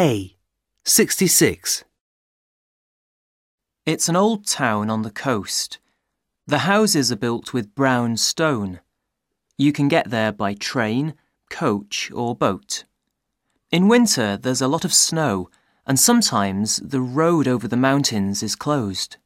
A. 66. It's an old town on the coast. The houses are built with brown stone. You can get there by train, coach, or boat. In winter, there's a lot of snow, and sometimes the road over the mountains is closed.